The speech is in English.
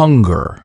hunger.